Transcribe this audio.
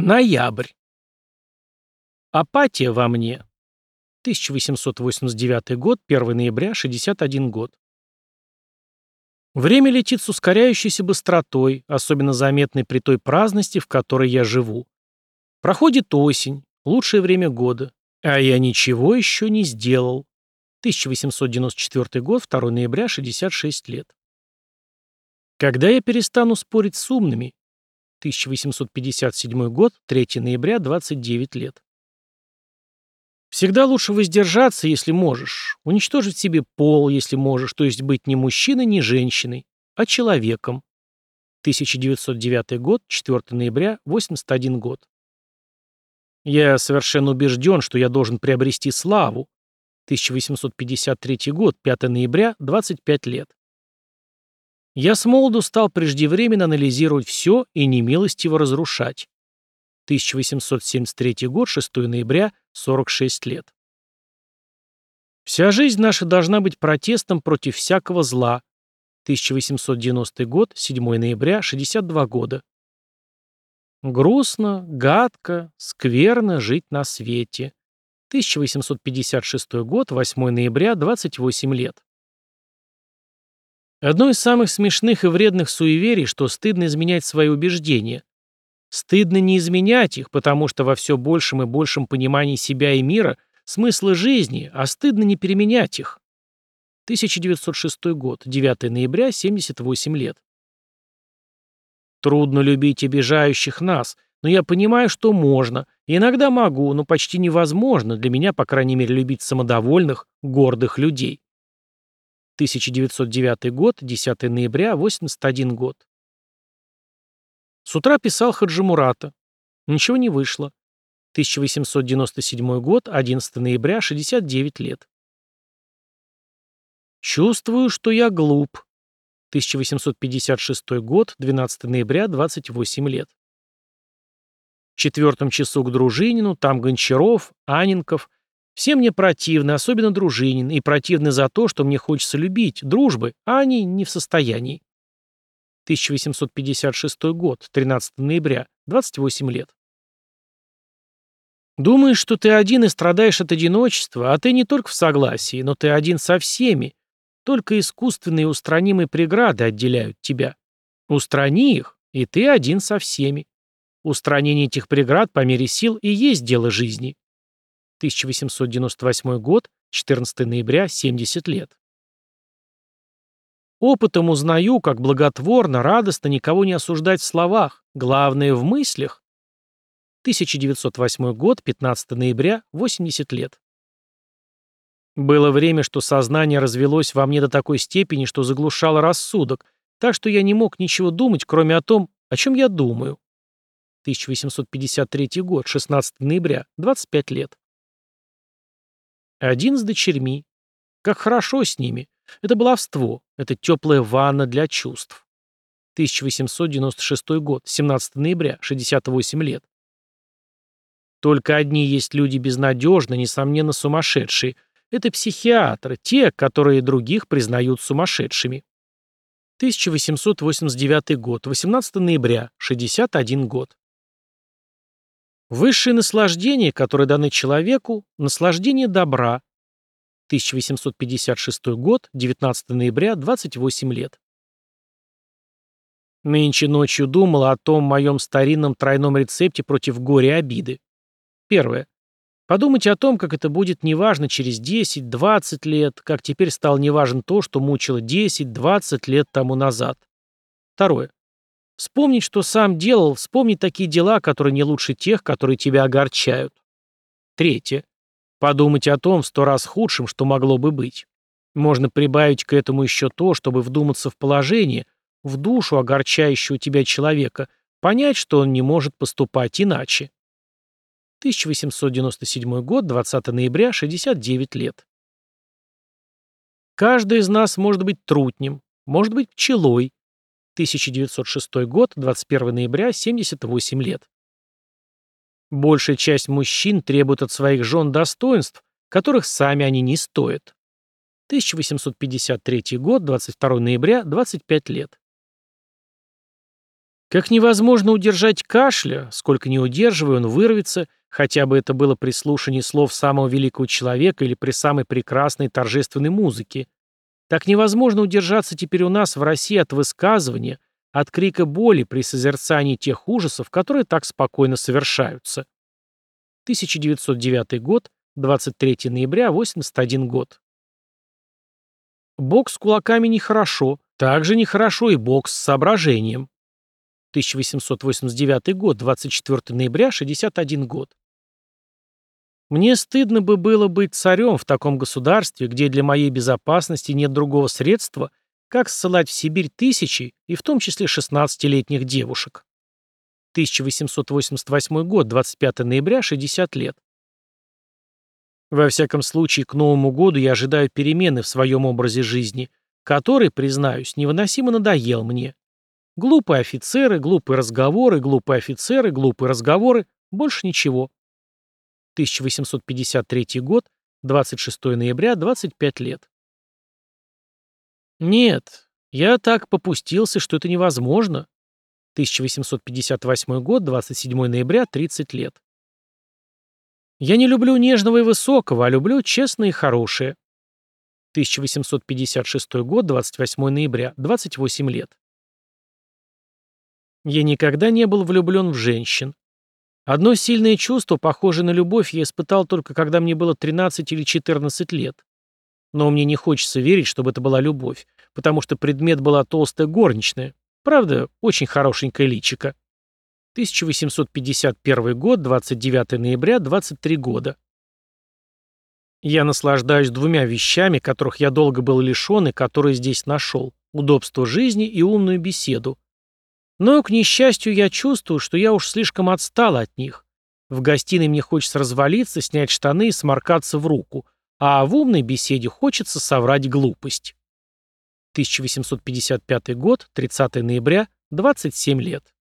Ноябрь. Апатия во мне. 1889 год, 1 ноября, 61 год. Время летит с ускоряющейся быстротой, особенно заметной при той праздности, в которой я живу. Проходит осень, лучшее время года, а я ничего еще не сделал. 1894 год, 2 ноября, 66 лет. Когда я перестану спорить с умными, 1857 год, 3 ноября, 29 лет. Всегда лучше воздержаться, если можешь, уничтожить себе пол, если можешь, то есть быть не мужчиной, не женщиной, а человеком. 1909 год, 4 ноября, 81 год. Я совершенно убежден, что я должен приобрести славу. 1853 год, 5 ноября, 25 лет. Я с молоду стал преждевременно анализировать все и немилостиво разрушать. 1873 год, 6 ноября, 46 лет. Вся жизнь наша должна быть протестом против всякого зла. 1890 год, 7 ноября, 62 года. Грустно, гадко, скверно жить на свете. 1856 год, 8 ноября, 28 лет. Одно из самых смешных и вредных суеверий, что стыдно изменять свои убеждения. Стыдно не изменять их, потому что во все большем и большем понимании себя и мира смысла жизни, а стыдно не переменять их. 1906 год, 9 ноября, 78 лет. Трудно любить обижающих нас, но я понимаю, что можно, иногда могу, но почти невозможно для меня, по крайней мере, любить самодовольных, гордых людей. 1909 год, 10 ноября, 81 год. С утра писал Хаджимурата. Ничего не вышло. 1897 год, 11 ноября, 69 лет. Чувствую, что я глуп. 1856 год, 12 ноября, 28 лет. В четвертом часу к Дружинину, там Гончаров, Аненков, все мне противны, особенно Дружинин, и противны за то, что мне хочется любить, дружбы, а они не в состоянии. 1856 год, 13 ноября, 28 лет. Думаешь, что ты один и страдаешь от одиночества, а ты не только в согласии, но ты один со всеми. Только искусственные устранимые преграды отделяют тебя. Устрани их, и ты один со всеми. Устранение этих преград по мере сил и есть дело жизни. 1898 год, 14 ноября, 70 лет. Опытом узнаю, как благотворно, радостно никого не осуждать в словах, главное в мыслях. 1908 год, 15 ноября, 80 лет. Было время, что сознание развелось во мне до такой степени, что заглушало рассудок, так что я не мог ничего думать, кроме о том, о чем я думаю. 1853 год, 16 ноября, 25 лет. Один с дочерьми. Как хорошо с ними. Это баловство. Это теплая ванна для чувств. 1896 год, 17 ноября, 68 лет. Только одни есть люди безнадежно, несомненно сумасшедшие. Это психиатры, те, которые других признают сумасшедшими. 1889 год, 18 ноября, 61 год. Высшее наслаждение, которое даны человеку, наслаждение добра. 1856 год, 19 ноября, 28 лет. Нынче ночью думала о том моем старинном тройном рецепте против горя и обиды. Первое. Подумайте о том, как это будет неважно через 10-20 лет, как теперь стало неважно то, что мучило 10-20 лет тому назад. Второе. Вспомнить, что сам делал, вспомнить такие дела, которые не лучше тех, которые тебя огорчают. Третье. Подумать о том в сто раз худшем, что могло бы быть. Можно прибавить к этому еще то, чтобы вдуматься в положение, в душу огорчающего тебя человека, понять, что он не может поступать иначе. 1897 год, 20 ноября, 69 лет. Каждый из нас может быть трутнем, может быть пчелой, 1906 год, 21 ноября, 78 лет. Большая часть мужчин требует от своих жен достоинств, которых сами они не стоят. 1853 год, 22 ноября, 25 лет. Как невозможно удержать кашля, сколько не удерживая, он вырвется, хотя бы это было при слушании слов самого великого человека или при самой прекрасной торжественной музыке. Так невозможно удержаться теперь у нас в России от высказывания, от крика боли при созерцании тех ужасов, которые так спокойно совершаются. 1909 год, 23 ноября, 81 год. Бокс с кулаками нехорошо, также нехорошо и бокс с соображением. 1889 год, 24 ноября, 61 год. Мне стыдно бы было быть царем в таком государстве, где для моей безопасности нет другого средства, как ссылать в Сибирь тысячи, и в том числе 16-летних девушек. 1888 год, 25 ноября, 60 лет. Во всяком случае, к Новому году я ожидаю перемены в своем образе жизни, который, признаюсь, невыносимо надоел мне. Глупые офицеры, глупые разговоры, глупые офицеры, глупые разговоры. Больше ничего. 1853 год, 26 ноября, 25 лет. Нет, я так попустился, что это невозможно. 1858 год, 27 ноября, 30 лет. Я не люблю нежного и высокого, а люблю честное и хорошее. 1856 год, 28 ноября, 28 лет. Я никогда не был влюблен в женщин. Одно сильное чувство, похожее на любовь, я испытал только когда мне было 13 или 14 лет. Но мне не хочется верить, чтобы это была любовь, потому что предмет была толстая горничная. Правда, очень хорошенькая личика. 1851 год, 29 ноября, 23 года. Я наслаждаюсь двумя вещами, которых я долго был лишен и которые здесь нашел. Удобство жизни и умную беседу. Но, к несчастью, я чувствую, что я уж слишком отстал от них. В гостиной мне хочется развалиться, снять штаны и сморкаться в руку, а в умной беседе хочется соврать глупость. 1855 год, 30 ноября, 27 лет.